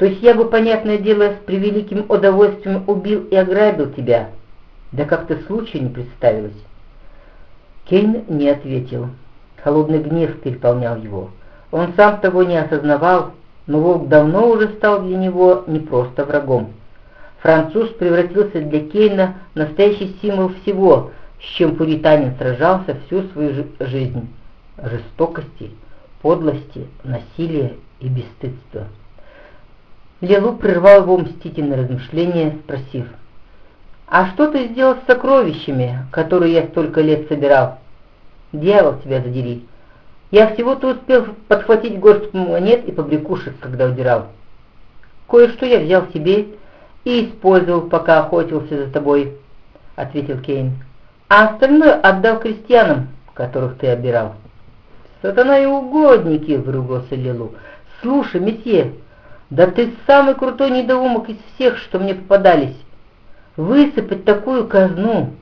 То есть я бы, понятное дело, с превеликим удовольствием убил и ограбил тебя. Да как-то случая не представилось. Кейн не ответил. Холодный гнев переполнял его. Он сам того не осознавал, но волк давно уже стал для него не просто врагом. Француз превратился для Кейна в настоящий символ всего, с чем пуританин сражался всю свою жизнь – жестокости, подлости, насилия и бесстыдства. Лелу прервал его мстительное размышление, спросив, «А что ты сделал с сокровищами, которые я столько лет собирал? Дьявол тебя задери! Я всего-то успел подхватить горстку монет и побрякушек, когда удирал. Кое-что я взял себе и использовал, пока охотился за тобой», — ответил Кейн. «А остальное отдал крестьянам, которых ты обирал». «Сатана и угодники!» — выругался Лилу. «Слушай, месье, да ты самый крутой недоумок из всех, что мне попадались. Высыпать такую казну!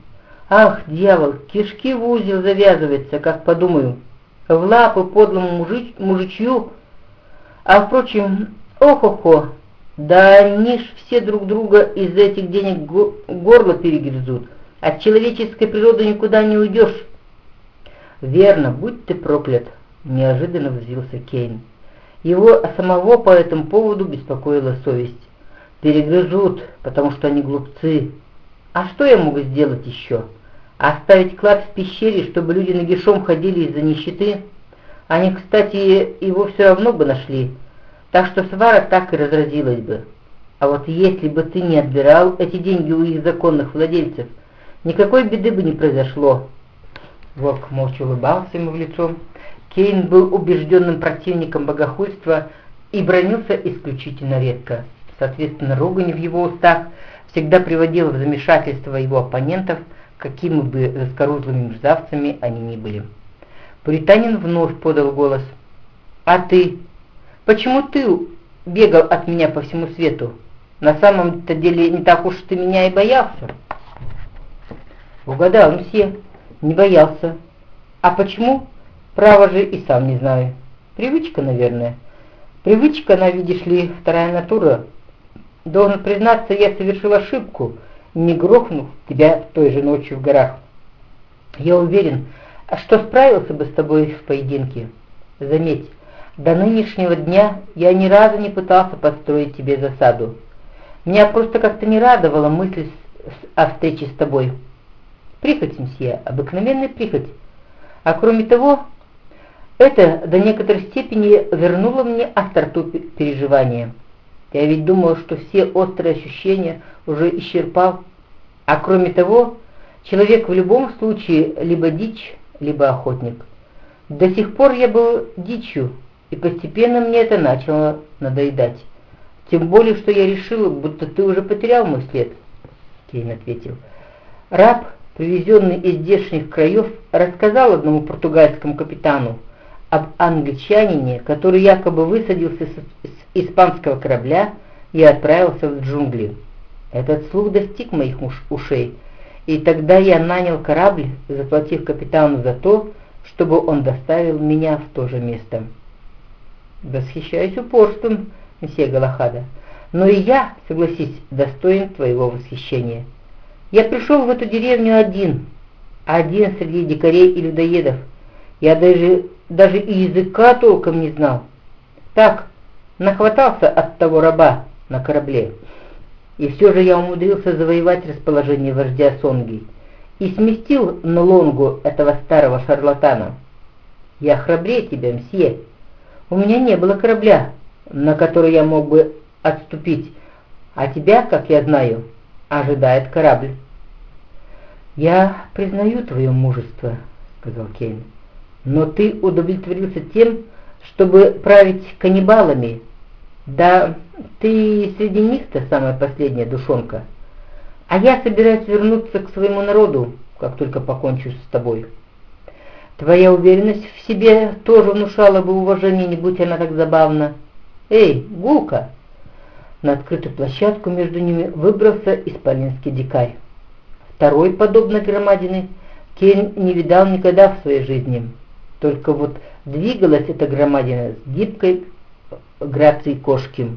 Ах, дьявол, кишки в узел завязывается, как подумаю, в лапы подлому мужич, мужичью. А впрочем, ох-охо, да они ж все друг друга из этих денег горло перегрызут. От человеческой природы никуда не уйдешь. Верно, будь ты проклят, неожиданно взвился Кейн. Его самого по этому поводу беспокоила совесть. Перегрызут, потому что они глупцы. А что я могу сделать еще? Оставить клад в пещере, чтобы люди нагишом ходили из-за нищеты? Они, кстати, его все равно бы нашли, так что свара так и разразилась бы. А вот если бы ты не отбирал эти деньги у их законных владельцев, никакой беды бы не произошло. Волк молча улыбался ему в лицо. Кейн был убежденным противником богохульства и бронился исключительно редко. Соответственно, ругань в его устах всегда приводила в замешательство его оппонентов, какими бы заскорузлыми мерзавцами они ни были. Пуританин вновь подал голос. «А ты? Почему ты бегал от меня по всему свету? На самом-то деле не так уж ты меня и боялся». «Угадал, мсье, не боялся. А почему?» Право же и сам не знаю. Привычка, наверное. Привычка, она, видишь ли, вторая натура. Должен признаться, я совершил ошибку, не грохнув тебя той же ночью в горах. Я уверен, что справился бы с тобой в поединке. Заметь, до нынешнего дня я ни разу не пытался построить тебе засаду. Меня просто как-то не радовала мысль о встрече с тобой. Прихоть, мсье, обыкновенная прихоть. А кроме того, это до некоторой степени вернуло мне остроту переживания. Я ведь думал, что все острые ощущения уже исчерпал. А кроме того, человек в любом случае либо дичь, либо охотник. До сих пор я был дичью, и постепенно мне это начало надоедать. Тем более, что я решил, будто ты уже потерял мой след. Кейн ответил. Раб, привезенный из здешних краев, рассказал одному португальскому капитану, об англичанине, который якобы высадился с, испанского корабля и отправился в джунгли. Этот слух достиг моих ушей, и тогда я нанял корабль, заплатив капитану за то, чтобы он доставил меня в то же место. Восхищаюсь упорством, месье Галахада, но и я, согласись, достоин твоего восхищения. Я пришел в эту деревню один, один среди дикарей и людоедов. Я даже даже и языка толком не знал. Так, нахватался от того раба на корабле. И все же я умудрился завоевать расположение вождя Сонги и сместил на лонгу этого старого шарлатана. Я храбрее тебя, мсье. У меня не было корабля, на который я мог бы отступить, а тебя, как я знаю, ожидает корабль. «Я признаю твое мужество», — сказал Кейн но ты удовлетворился тем, чтобы править каннибалами. Да ты среди них-то самая последняя душонка. А я собираюсь вернуться к своему народу, как только покончу с тобой. Твоя уверенность в себе тоже внушала бы уважение, не будь она так забавна. Эй, Гулка! На открытую площадку между ними выбрался исполинский дикарь. Второй, подобной громадины, Кейн не видал никогда в своей жизни. Только вот двигалась эта громадина с гибкой грацией кошки.